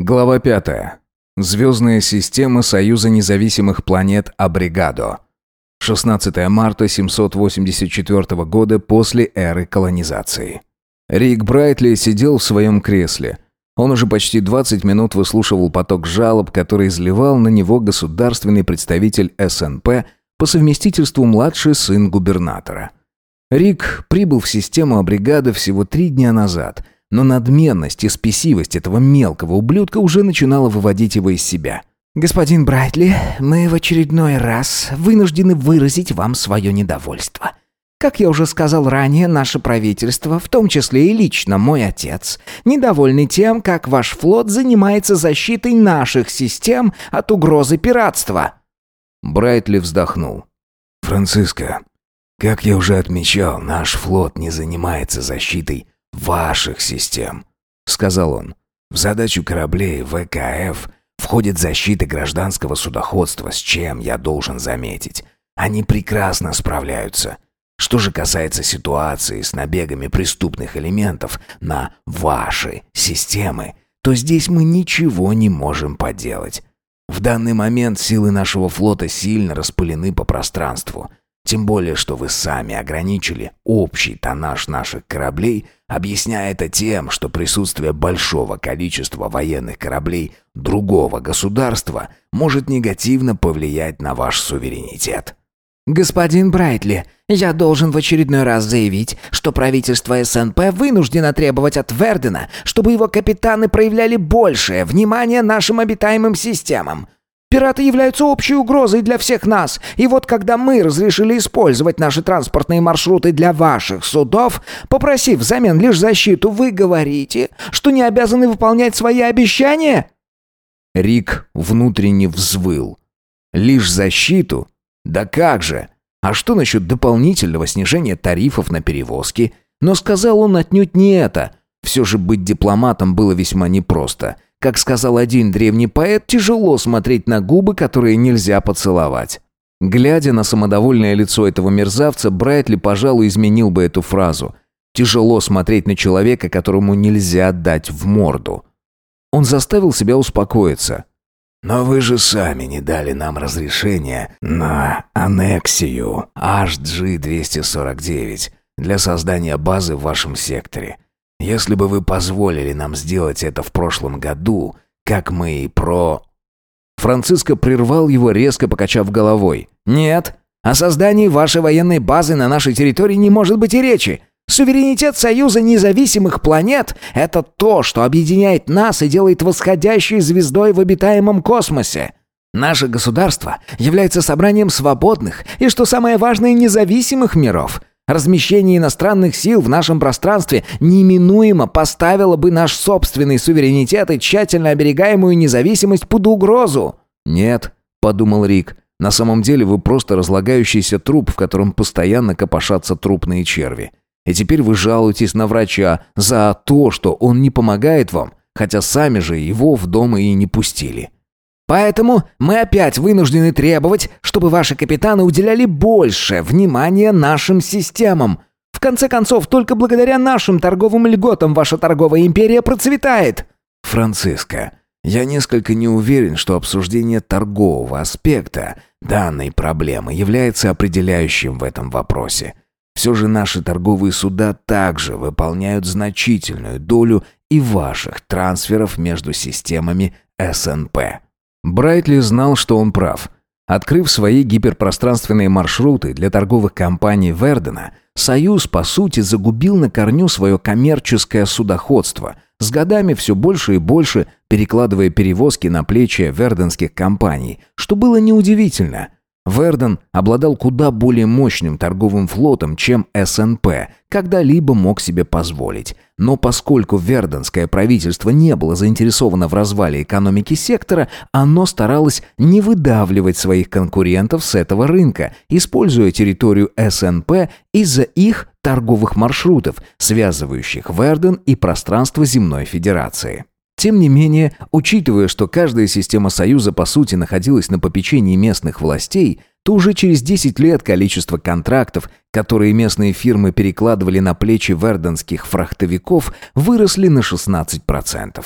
Глава 5. Звездная система Союза независимых планет Абригадо. 16 марта 784 года после эры колонизации. Рик Брайтли сидел в своем кресле. Он уже почти 20 минут выслушивал поток жалоб, который изливал на него государственный представитель СНП по совместительству младший сын губернатора. Рик прибыл в систему Абригадо всего три дня назад – но надменность и спесивость этого мелкого ублюдка уже начинала выводить его из себя. «Господин Брайтли, мы в очередной раз вынуждены выразить вам свое недовольство. Как я уже сказал ранее, наше правительство, в том числе и лично мой отец, недовольны тем, как ваш флот занимается защитой наших систем от угрозы пиратства». Брайтли вздохнул. «Франциско, как я уже отмечал, наш флот не занимается защитой ваших систем», — сказал он. «В задачу кораблей ВКФ входит защита гражданского судоходства, с чем, я должен заметить, они прекрасно справляются. Что же касается ситуации с набегами преступных элементов на ваши системы, то здесь мы ничего не можем поделать. В данный момент силы нашего флота сильно распылены по пространству. Тем более, что вы сами ограничили общий тоннаж наших кораблей, объясняя это тем, что присутствие большого количества военных кораблей другого государства может негативно повлиять на ваш суверенитет. «Господин Брайтли, я должен в очередной раз заявить, что правительство СНП вынуждено требовать от Вердена, чтобы его капитаны проявляли большее внимание нашим обитаемым системам. Пираты являются общей угрозой для всех нас, и вот когда мы разрешили использовать наши транспортные маршруты для ваших судов, попросив взамен лишь защиту, вы говорите, что не обязаны выполнять свои обещания?» Рик внутренне взвыл. «Лишь защиту? Да как же! А что насчет дополнительного снижения тарифов на перевозки?» Но сказал он отнюдь не это. Все же быть дипломатом было весьма непросто – как сказал один древний поэт, тяжело смотреть на губы, которые нельзя поцеловать. Глядя на самодовольное лицо этого мерзавца, Брайтли, пожалуй, изменил бы эту фразу. Тяжело смотреть на человека, которому нельзя дать в морду. Он заставил себя успокоиться. «Но вы же сами не дали нам разрешения на аннексию HG-249 для создания базы в вашем секторе. Если бы вы позволили нам сделать это в прошлом году, как мы и про...» Франциско прервал его, резко покачав головой. «Нет, о создании вашей военной базы на нашей территории не может быть и речи. Суверенитет Союза независимых планет — это то, что объединяет нас и делает восходящей звездой в обитаемом космосе. Наше государство является собранием свободных и, что самое важное, независимых миров. Размещение иностранных сил в нашем пространстве неминуемо поставило бы наш собственный суверенитет и тщательно оберегаемую независимость под угрозу. «Нет», — подумал Рик, — «на самом деле вы просто разлагающийся труп, в котором постоянно копошатся трупные черви. И теперь вы жалуетесь на врача за то, что он не помогает вам, хотя сами же его в дом и не пустили». Поэтому мы опять вынуждены требовать, чтобы ваши капитаны уделяли больше внимания нашим системам. В конце концов, только благодаря нашим торговым льготам ваша торговая империя процветает. Франциско, я несколько не уверен, что обсуждение торгового аспекта данной проблемы является определяющим в этом вопросе. Все же наши торговые суда также выполняют значительную долю и ваших трансферов между системами СНП. Брайтли знал, что он прав. Открыв свои гиперпространственные маршруты для торговых компаний Вердена, Союз, по сути, загубил на корню свое коммерческое судоходство, с годами все больше и больше перекладывая перевозки на плечи верденских компаний, что было неудивительно – Верден обладал куда более мощным торговым флотом, чем СНП когда-либо мог себе позволить. Но поскольку верденское правительство не было заинтересовано в развале экономики сектора, оно старалось не выдавливать своих конкурентов с этого рынка, используя территорию СНП из-за их торговых маршрутов, связывающих Верден и пространство Земной Федерации. Тем не менее, учитывая, что каждая система Союза по сути находилась на попечении местных властей, то уже через 10 лет количество контрактов, которые местные фирмы перекладывали на плечи верденских фрахтовиков, выросли на 16%.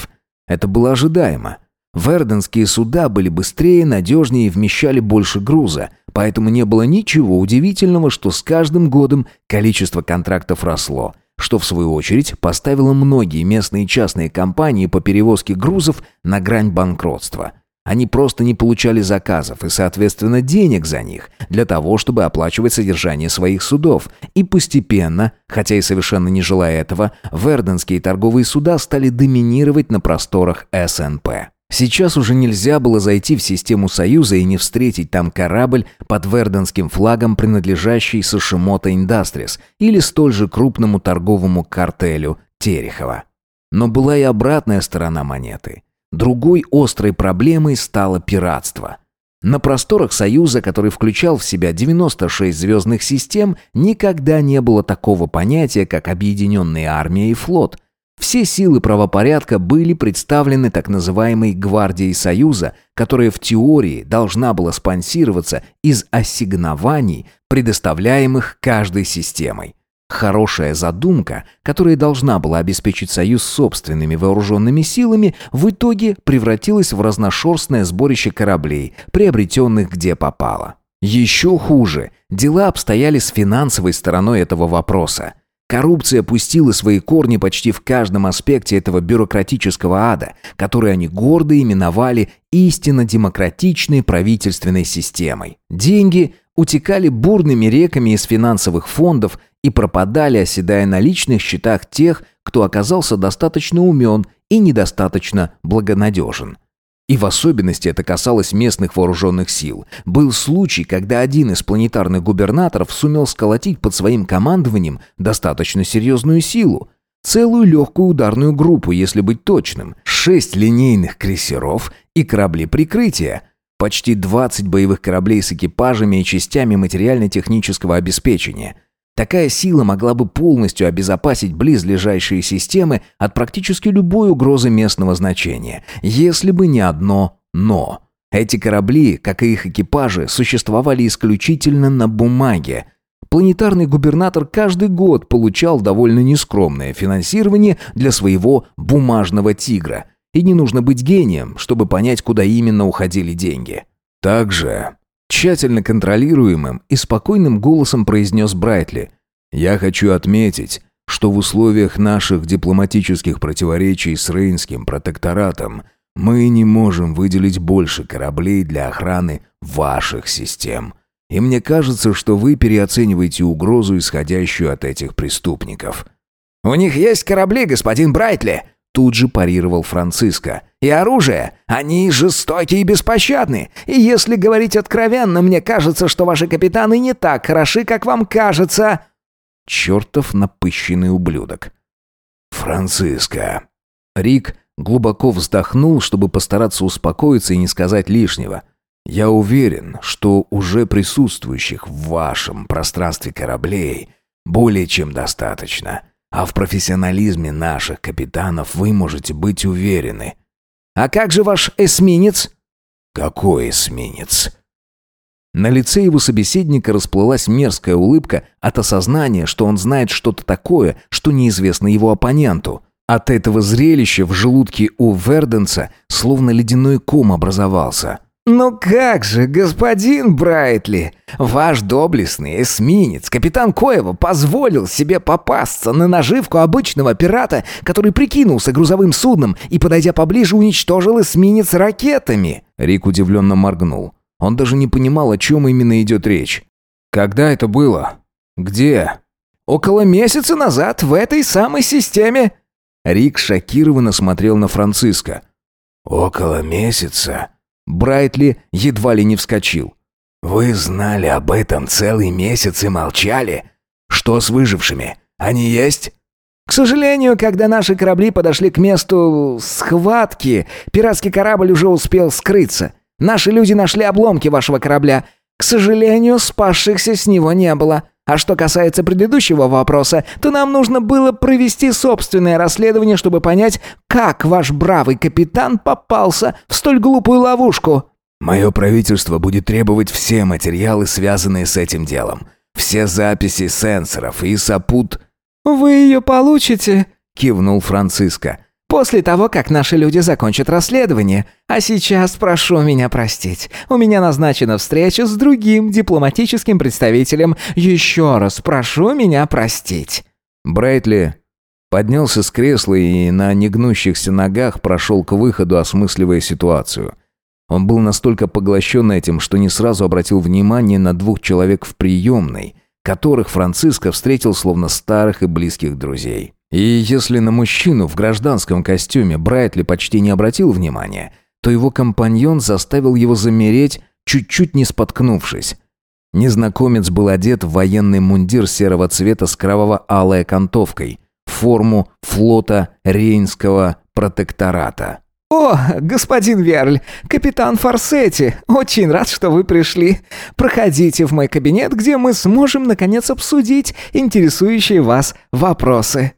Это было ожидаемо. Верденские суда были быстрее, надежнее и вмещали больше груза, поэтому не было ничего удивительного, что с каждым годом количество контрактов росло, что в свою очередь поставило многие местные частные компании по перевозке грузов на грань банкротства. Они просто не получали заказов и, соответственно, денег за них для того, чтобы оплачивать содержание своих судов. И постепенно, хотя и совершенно не желая этого, верденские торговые суда стали доминировать на просторах СНП. Сейчас уже нельзя было зайти в систему Союза и не встретить там корабль под верденским флагом, принадлежащий Сашимото Индастрис или столь же крупному торговому картелю Терехова. Но была и обратная сторона монеты. Другой острой проблемой стало пиратство. На просторах Союза, который включал в себя 96 звездных систем, никогда не было такого понятия, как объединенная армия и флот – все силы правопорядка были представлены так называемой «Гвардией Союза», которая в теории должна была спонсироваться из ассигнований, предоставляемых каждой системой. Хорошая задумка, которая должна была обеспечить Союз собственными вооруженными силами, в итоге превратилась в разношерстное сборище кораблей, приобретенных где попало. Еще хуже, дела обстояли с финансовой стороной этого вопроса. Коррупция пустила свои корни почти в каждом аспекте этого бюрократического ада, который они гордо именовали истинно демократичной правительственной системой. Деньги утекали бурными реками из финансовых фондов и пропадали, оседая на личных счетах тех, кто оказался достаточно умен и недостаточно благонадежен. И в особенности это касалось местных вооруженных сил. Был случай, когда один из планетарных губернаторов сумел сколотить под своим командованием достаточно серьезную силу. Целую легкую ударную группу, если быть точным. Шесть линейных крейсеров и корабли прикрытия. Почти 20 боевых кораблей с экипажами и частями материально-технического обеспечения – Такая сила могла бы полностью обезопасить близлежащие системы от практически любой угрозы местного значения, если бы не одно «но». Эти корабли, как и их экипажи, существовали исключительно на бумаге. Планетарный губернатор каждый год получал довольно нескромное финансирование для своего «бумажного тигра», и не нужно быть гением, чтобы понять, куда именно уходили деньги. Также Тщательно контролируемым и спокойным голосом произнес Брайтли. «Я хочу отметить, что в условиях наших дипломатических противоречий с Рейнским протекторатом мы не можем выделить больше кораблей для охраны ваших систем. И мне кажется, что вы переоцениваете угрозу, исходящую от этих преступников». «У них есть корабли, господин Брайтли!» Тут же парировал Франциско. «И оружие! Они жестокие и беспощадны! И если говорить откровенно, мне кажется, что ваши капитаны не так хороши, как вам кажется!» Чертов напыщенный ублюдок. «Франциско!» Рик глубоко вздохнул, чтобы постараться успокоиться и не сказать лишнего. «Я уверен, что уже присутствующих в вашем пространстве кораблей более чем достаточно». А в профессионализме наших капитанов вы можете быть уверены. А как же ваш эсминец? Какой эсминец? На лице его собеседника расплылась мерзкая улыбка от осознания, что он знает что-то такое, что неизвестно его оппоненту. От этого зрелища в желудке у Верденса словно ледяной ком образовался. «Ну как же, господин Брайтли, ваш доблестный эсминец, капитан Коева, позволил себе попасться на наживку обычного пирата, который прикинулся грузовым судном и, подойдя поближе, уничтожил эсминец ракетами». Рик удивленно моргнул. Он даже не понимал, о чем именно идет речь. «Когда это было? Где?» «Около месяца назад в этой самой системе». Рик шокированно смотрел на Франциска. «Около месяца?» Брайтли едва ли не вскочил. «Вы знали об этом целый месяц и молчали? Что с выжившими? Они есть?» «К сожалению, когда наши корабли подошли к месту схватки, пиратский корабль уже успел скрыться. Наши люди нашли обломки вашего корабля. К сожалению, спасшихся с него не было. А что касается предыдущего вопроса, то нам нужно было провести собственное расследование, чтобы понять, как ваш бравый капитан попался в столь глупую ловушку. Мое правительство будет требовать все материалы, связанные с этим делом. Все записи сенсоров и сопут... «Вы ее получите?» — кивнул Франциско. После того, как наши люди закончат расследование. А сейчас прошу меня простить. У меня назначена встреча с другим дипломатическим представителем. Еще раз прошу меня простить». Брайтли поднялся с кресла и на негнущихся ногах прошел к выходу, осмысливая ситуацию. Он был настолько поглощен этим, что не сразу обратил внимание на двух человек в приемной, которых Франциско встретил словно старых и близких друзей. И если на мужчину в гражданском костюме Брайтли почти не обратил внимания, то его компаньон заставил его замереть, чуть-чуть не споткнувшись. Незнакомец был одет в военный мундир серого цвета с кроваво-алой окантовкой, форму флота Рейнского протектората. «О, господин Верль, капитан Форсетти, очень рад, что вы пришли. Проходите в мой кабинет, где мы сможем, наконец, обсудить интересующие вас вопросы».